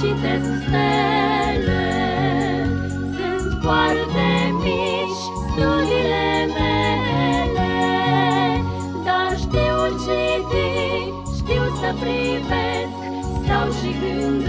citesc stele. Sunt foarte mici studiile mele Dar știu citi, știu să privesc Stau și gândesc,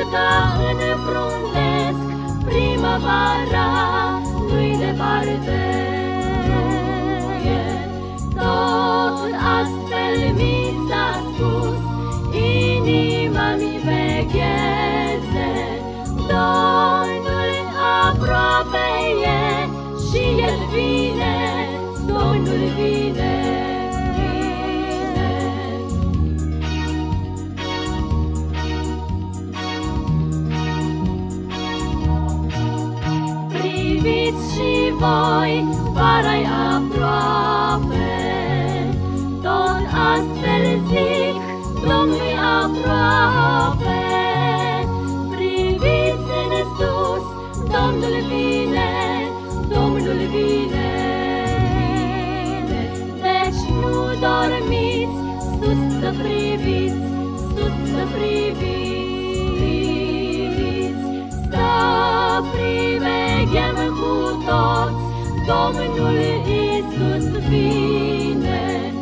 văd că înfrunzesc primăvara Nu-i departe priviți și voi, vara aproape. Tot astfel zic, Domnul aproape. Priviți în sus, Domnul vine, Domnul vine. Deci nu dormiți, sus să priviți, sus să priviți. Domnul Iisus vine,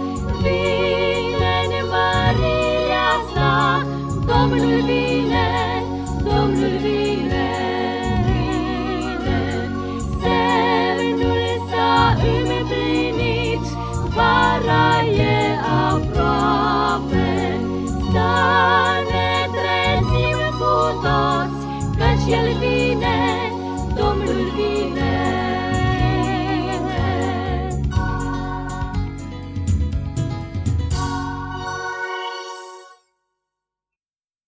vine în mărirea sa, Domnul vine, Domnul vine, vine. Semnul s-a împlinit, vara e aproape, să ne trezim cu toți, căci El vine.